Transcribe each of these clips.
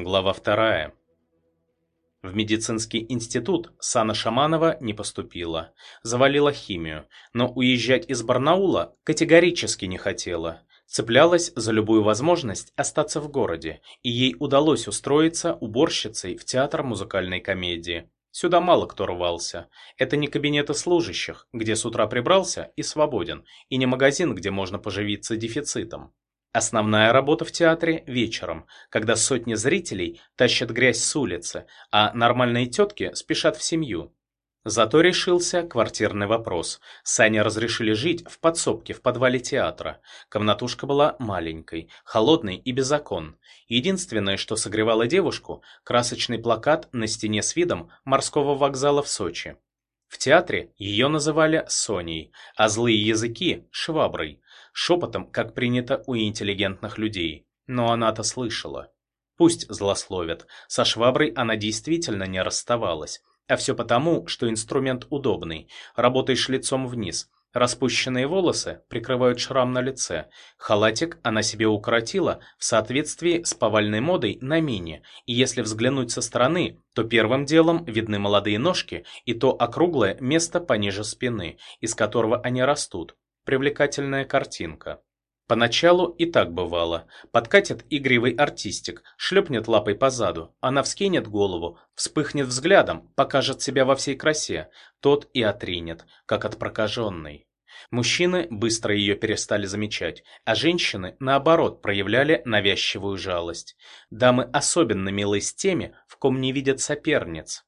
Глава вторая. В медицинский институт Сана Шаманова не поступила. Завалила химию, но уезжать из Барнаула категорически не хотела. Цеплялась за любую возможность остаться в городе, и ей удалось устроиться уборщицей в театр музыкальной комедии. Сюда мало кто рвался. Это не кабинеты служащих, где с утра прибрался и свободен, и не магазин, где можно поживиться дефицитом. Основная работа в театре вечером, когда сотни зрителей тащат грязь с улицы, а нормальные тетки спешат в семью. Зато решился квартирный вопрос. Сане разрешили жить в подсобке в подвале театра. Комнатушка была маленькой, холодной и без окон. Единственное, что согревало девушку, красочный плакат на стене с видом морского вокзала в Сочи. В театре ее называли Соней, а злые языки – Шваброй. Шепотом, как принято у интеллигентных людей. Но она-то слышала. Пусть злословят, со шваброй она действительно не расставалась. А все потому, что инструмент удобный. Работаешь лицом вниз. Распущенные волосы прикрывают шрам на лице. Халатик она себе укоротила в соответствии с повальной модой на мини. И если взглянуть со стороны, то первым делом видны молодые ножки и то округлое место пониже спины, из которого они растут. Привлекательная картинка. Поначалу и так бывало. Подкатит игривый артистик, шлепнет лапой по заду, она вскинет голову, вспыхнет взглядом, покажет себя во всей красе. Тот и отринет, как от прокаженной. Мужчины быстро ее перестали замечать, а женщины, наоборот, проявляли навязчивую жалость. Дамы особенно милы с теми, в ком не видят соперниц.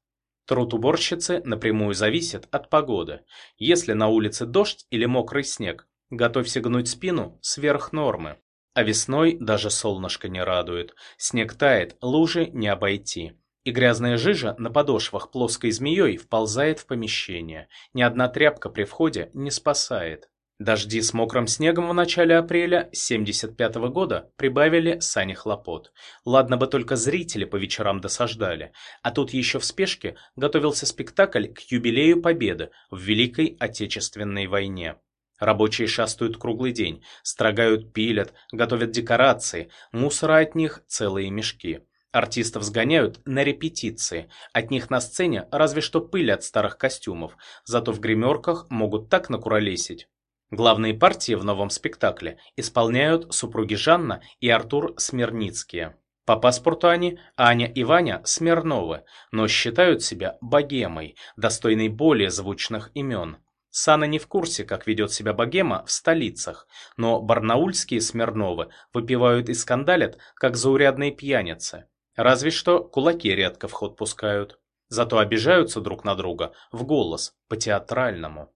Труд уборщицы напрямую зависит от погоды. Если на улице дождь или мокрый снег, Готовься гнуть спину сверх нормы. А весной даже солнышко не радует. Снег тает, лужи не обойти. И грязная жижа на подошвах плоской змеей вползает в помещение. Ни одна тряпка при входе не спасает. Дожди с мокрым снегом в начале апреля 75 -го года прибавили Сане хлопот. Ладно бы только зрители по вечерам досаждали, а тут еще в спешке готовился спектакль к юбилею Победы в Великой Отечественной войне. Рабочие шастают круглый день, строгают, пилят, готовят декорации, мусора от них целые мешки. Артистов сгоняют на репетиции, от них на сцене разве что пыль от старых костюмов, зато в гримерках могут так накуролесить. Главные партии в новом спектакле исполняют супруги Жанна и Артур Смирницкие. По паспорту они Аня и Ваня Смирновы, но считают себя богемой, достойной более звучных имен. Сана не в курсе, как ведет себя богема в столицах, но барнаульские Смирновы выпивают и скандалят, как заурядные пьяницы. Разве что кулаки редко в ход пускают. Зато обижаются друг на друга в голос, по-театральному.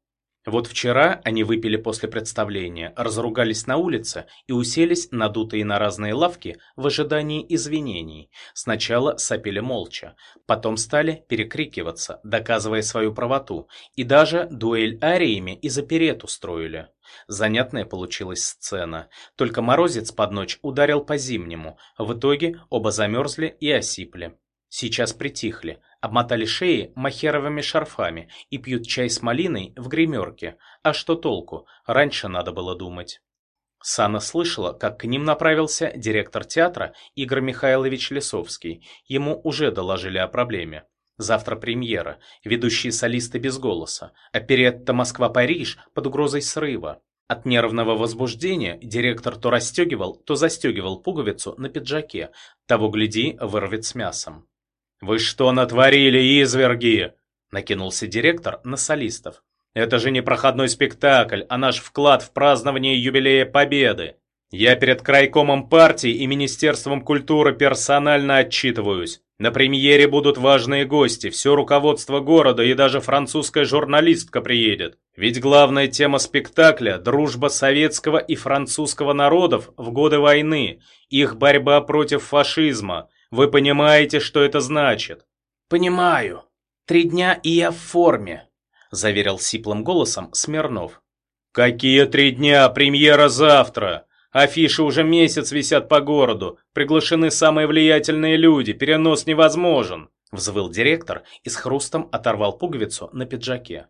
Вот вчера они выпили после представления, разругались на улице и уселись надутые на разные лавки в ожидании извинений. Сначала сопели молча, потом стали перекрикиваться, доказывая свою правоту, и даже дуэль ариями и заперет устроили. Занятная получилась сцена, только морозец под ночь ударил по-зимнему, в итоге оба замерзли и осипли. Сейчас притихли, обмотали шеи махеровыми шарфами и пьют чай с малиной в гримерке. А что толку? Раньше надо было думать. Сана слышала, как к ним направился директор театра Игорь Михайлович Лисовский. Ему уже доложили о проблеме. Завтра премьера, ведущие солисты без голоса, оперетта «Москва-Париж» под угрозой срыва. От нервного возбуждения директор то расстегивал, то застегивал пуговицу на пиджаке, того гляди, вырвет с мясом. «Вы что натворили, изверги?» – накинулся директор на солистов. «Это же не проходной спектакль, а наш вклад в празднование юбилея Победы. Я перед крайкомом партии и Министерством культуры персонально отчитываюсь. На премьере будут важные гости, все руководство города и даже французская журналистка приедет. Ведь главная тема спектакля – дружба советского и французского народов в годы войны, их борьба против фашизма, вы понимаете, что это значит?» «Понимаю. Три дня и я в форме», – заверил сиплым голосом Смирнов. «Какие три дня? Премьера завтра!» Афиши уже месяц висят по городу, приглашены самые влиятельные люди, перенос невозможен!» Взвыл директор и с хрустом оторвал пуговицу на пиджаке.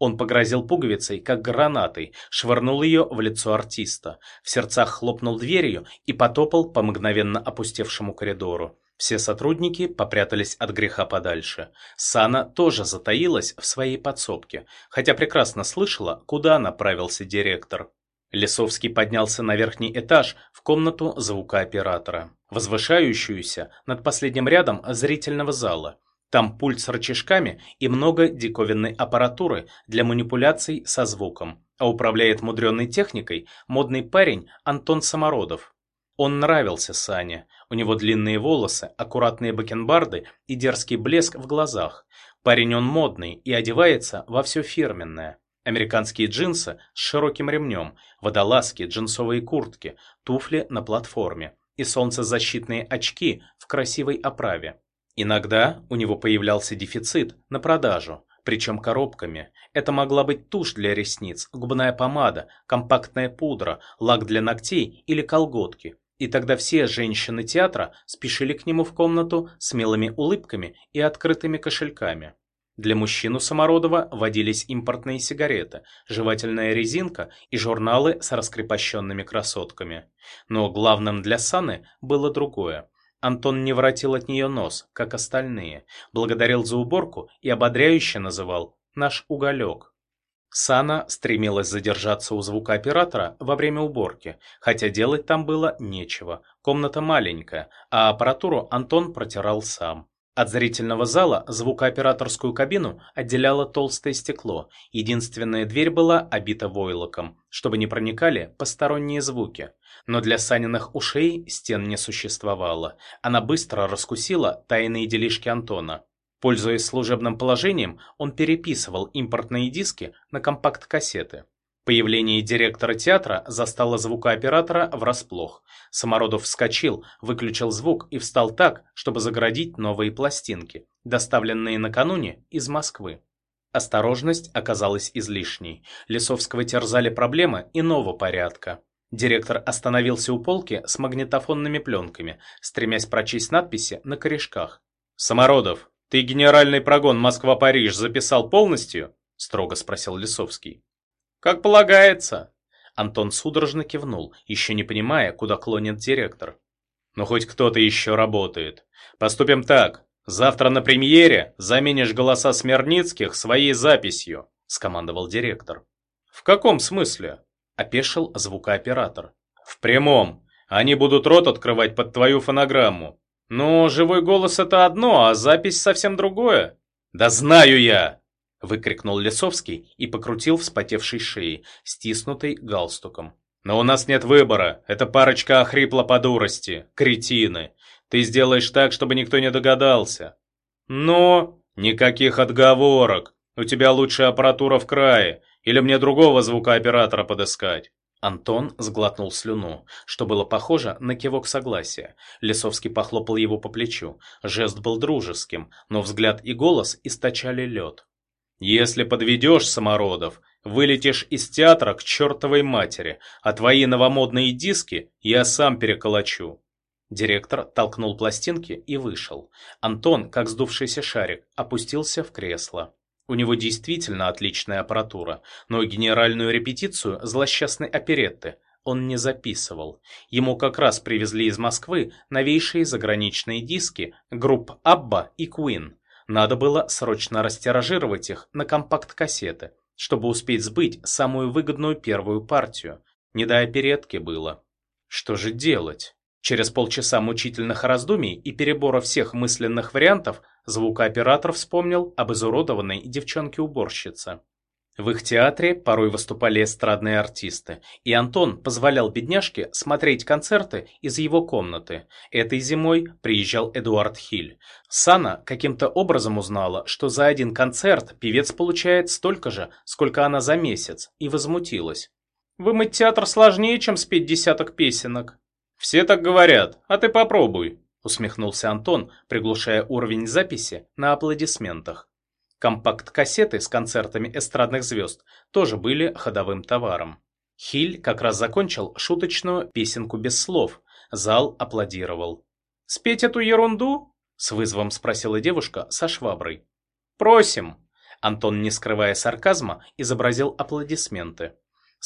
Он погрозил пуговицей, как гранатой, швырнул ее в лицо артиста, в сердцах хлопнул дверью и потопал по мгновенно опустевшему коридору. Все сотрудники попрятались от греха подальше. Сана тоже затаилась в своей подсобке, хотя прекрасно слышала, куда направился директор. Лесовский поднялся на верхний этаж в комнату звукооператора, возвышающуюся над последним рядом зрительного зала. Там пульт с рычажками и много диковинной аппаратуры для манипуляций со звуком, а управляет мудреной техникой модный парень Антон Самородов. Он нравился Сане. У него длинные волосы, аккуратные бакенбарды и дерзкий блеск в глазах. Парень он модный и одевается во все фирменное. Американские джинсы с широким ремнем, водолазки, джинсовые куртки, туфли на платформе и солнцезащитные очки в красивой оправе. Иногда у него появлялся дефицит на продажу, причем коробками. Это могла быть тушь для ресниц, губная помада, компактная пудра, лак для ногтей или колготки. И тогда все женщины театра спешили к нему в комнату с милыми улыбками и открытыми кошельками. Для мужчин у Самородова водились импортные сигареты, жевательная резинка и журналы с раскрепощенными красотками. Но главным для Саны было другое. Антон не воротил от нее нос, как остальные, благодарил за уборку и ободряюще называл «наш уголек». Сана стремилась задержаться у звукооператора во время уборки, хотя делать там было нечего. Комната маленькая, а аппаратуру Антон протирал сам. От зрительного зала звукооператорскую кабину отделяло толстое стекло. Единственная дверь была обита войлоком, чтобы не проникали посторонние звуки. Но для Саниных ушей стен не существовало. Она быстро раскусила тайные делишки Антона. Пользуясь служебным положением, он переписывал импортные диски на компакт-кассеты. Появление директора театра застало звукооператора врасплох. Самородов вскочил, выключил звук и встал так, чтобы загородить новые пластинки, доставленные накануне из Москвы. Осторожность оказалась излишней. Лесовского терзали проблемы иного порядка. Директор остановился у полки с магнитофонными пленками, стремясь прочесть надписи на корешках. «Самородов, «Ты генеральный прогон Москва-Париж записал полностью?» – строго спросил Лисовский. «Как полагается». Антон судорожно кивнул, еще не понимая, куда клонит директор. «Ну хоть кто-то еще работает. Поступим так. Завтра на премьере заменишь голоса Смирницких своей записью», – скомандовал директор. «В каком смысле?» – опешил звукооператор. «В прямом. Они будут рот открывать под твою фонограмму. «Ну, живой голос — это одно, а запись совсем другое». «Да знаю я!» — выкрикнул Лесовский и покрутил вспотевшей шеей, стиснутой галстуком. «Но у нас нет выбора. Эта парочка охрипла по дурости. Кретины. Ты сделаешь так, чтобы никто не догадался». «Но...» «Никаких отговорок. У тебя лучшая аппаратура в крае. Или мне другого звукооператора подыскать?» Антон сглотнул слюну, что было похоже на кивок согласия. Лесовский похлопал его по плечу. Жест был дружеским, но взгляд и голос источали лед. «Если подведешь, Самородов, вылетишь из театра к чертовой матери, а твои новомодные диски я сам переколочу». Директор толкнул пластинки и вышел. Антон, как сдувшийся шарик, опустился в кресло. У него действительно отличная аппаратура, но генеральную репетицию злосчастной оперетты он не записывал. Ему как раз привезли из Москвы новейшие заграничные диски групп Абба и Queen. Надо было срочно растиражировать их на компакт-кассеты, чтобы успеть сбыть самую выгодную первую партию. Не до оперетки было. Что же делать? Через полчаса мучительных раздумий и перебора всех мысленных вариантов звукооператор вспомнил об изуродованной девчонке-уборщице. В их театре порой выступали эстрадные артисты, и Антон позволял бедняжке смотреть концерты из его комнаты. Этой зимой приезжал Эдуард Хиль. Сана каким-то образом узнала, что за один концерт певец получает столько же, сколько она за месяц, и возмутилась. «Вымыть театр сложнее, чем спеть десяток песенок», «Все так говорят, а ты попробуй», — усмехнулся Антон, приглушая уровень записи на аплодисментах. Компакт-кассеты с концертами эстрадных звезд тоже были ходовым товаром. Хиль как раз закончил шуточную песенку без слов. Зал аплодировал. «Спеть эту ерунду?» — с вызовом спросила девушка со шваброй. «Просим!» Антон, не скрывая сарказма, изобразил аплодисменты.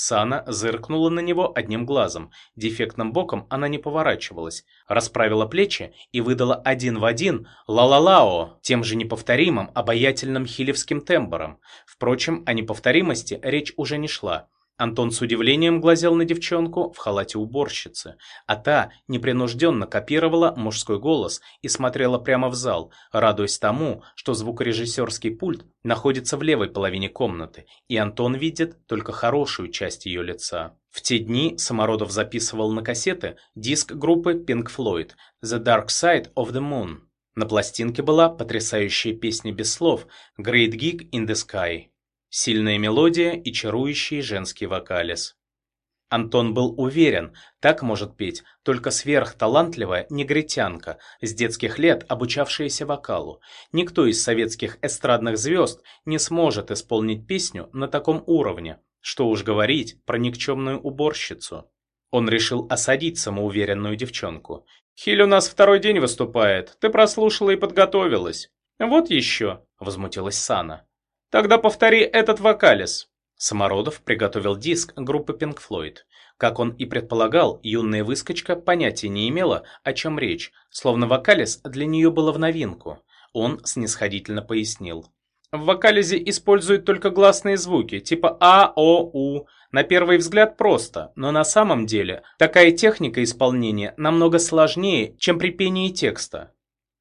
Сана зыркнула на него одним глазом. Дефектным боком она не поворачивалась. Расправила плечи и выдала один в один «ла-ла-лао» тем же неповторимым, обаятельным хилевским тембром. Впрочем, о неповторимости речь уже не шла. Антон с удивлением глазел на девчонку в халате уборщицы, а та непринужденно копировала мужской голос и смотрела прямо в зал, радуясь тому, что звукорежиссерский пульт находится в левой половине комнаты, и Антон видит только хорошую часть ее лица. В те дни Самородов записывал на кассеты диск группы Pink Floyd «The Dark Side of the Moon». На пластинке была потрясающая песня без слов «Great Gig in the Sky». Сильная мелодия и чарующий женский вокалис. Антон был уверен, так может петь только сверхталантливая негритянка, с детских лет обучавшаяся вокалу. Никто из советских эстрадных звезд не сможет исполнить песню на таком уровне, что уж говорить про никчемную уборщицу. Он решил осадить самоуверенную девчонку. «Хиль у нас второй день выступает, ты прослушала и подготовилась». «Вот еще», — возмутилась Сана. Тогда повтори этот вокалис. Самородов приготовил диск группы Pink Floyd. Как он и предполагал, юная выскочка понятия не имела, о чем речь, словно вокалис для нее было в новинку. Он снисходительно пояснил. В вокализе используют только гласные звуки, типа А, О, У. На первый взгляд просто, но на самом деле такая техника исполнения намного сложнее, чем при пении текста.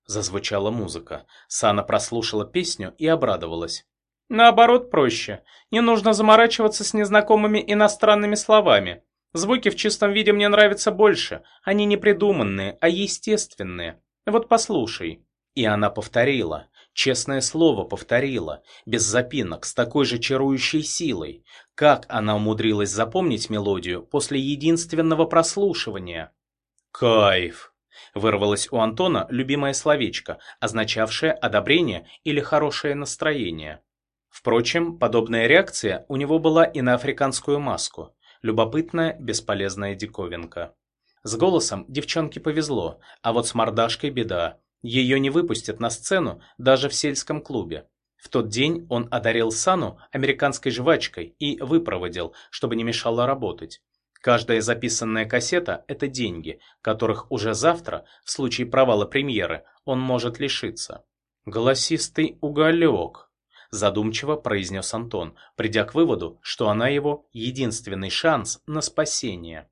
Зазвучала музыка. Сана прослушала песню и обрадовалась. Наоборот, проще. Не нужно заморачиваться с незнакомыми иностранными словами. Звуки в чистом виде мне нравятся больше. Они не придуманные, а естественные. Вот послушай. И она повторила. Честное слово повторила. Без запинок, с такой же чарующей силой. Как она умудрилась запомнить мелодию после единственного прослушивания? Кайф. Вырвалось у Антона любимое словечко, означавшее одобрение или хорошее настроение. Впрочем, подобная реакция у него была и на африканскую маску. Любопытная, бесполезная диковинка. С голосом девчонке повезло, а вот с мордашкой беда. Ее не выпустят на сцену даже в сельском клубе. В тот день он одарил Сану американской жвачкой и выпроводил, чтобы не мешало работать. Каждая записанная кассета – это деньги, которых уже завтра, в случае провала премьеры, он может лишиться. Голосистый уголек задумчиво произнес Антон, придя к выводу, что она его единственный шанс на спасение.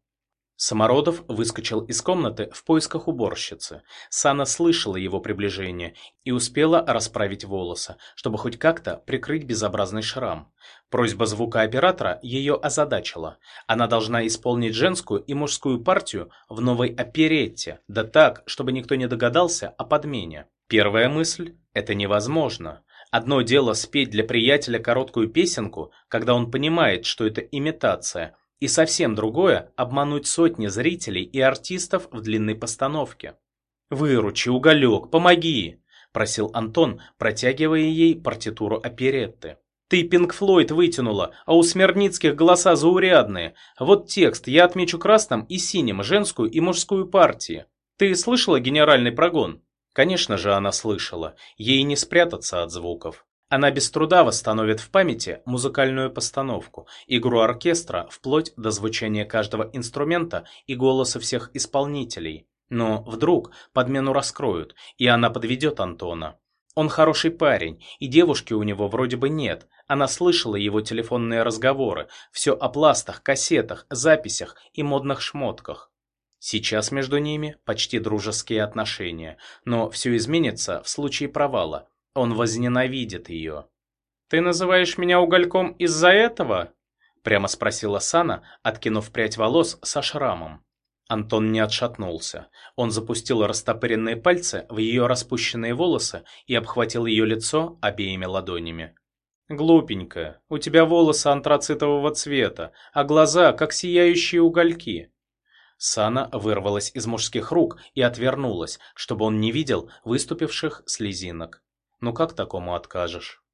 Самородов выскочил из комнаты в поисках уборщицы. Сана слышала его приближение и успела расправить волосы, чтобы хоть как-то прикрыть безобразный шрам. Просьба звукооператора ее озадачила. Она должна исполнить женскую и мужскую партию в новой оперетте, да так, чтобы никто не догадался о подмене. Первая мысль – это невозможно. Одно дело спеть для приятеля короткую песенку, когда он понимает, что это имитация, и совсем другое – обмануть сотни зрителей и артистов в длинной постановке. «Выручи, уголек, помоги!» – просил Антон, протягивая ей партитуру оперетты. «Ты Пинк Флойд вытянула, а у Смирницких голоса заурядные. Вот текст, я отмечу красным и синим женскую и мужскую партии. Ты слышала генеральный прогон?» Конечно же, она слышала. Ей не спрятаться от звуков. Она без труда восстановит в памяти музыкальную постановку, игру оркестра вплоть до звучания каждого инструмента и голоса всех исполнителей. Но вдруг подмену раскроют, и она подведет Антона. Он хороший парень, и девушки у него вроде бы нет. Она слышала его телефонные разговоры, все о пластах, кассетах, записях и модных шмотках. Сейчас между ними почти дружеские отношения, но все изменится в случае провала. Он возненавидит ее. «Ты называешь меня угольком из-за этого?» Прямо спросила Сана, откинув прядь волос со шрамом. Антон не отшатнулся. Он запустил растопыренные пальцы в ее распущенные волосы и обхватил ее лицо обеими ладонями. «Глупенькая, у тебя волосы антрацитового цвета, а глаза, как сияющие угольки. Сана вырвалась из мужских рук и отвернулась, чтобы он не видел выступивших слезинок. Ну как такому откажешь?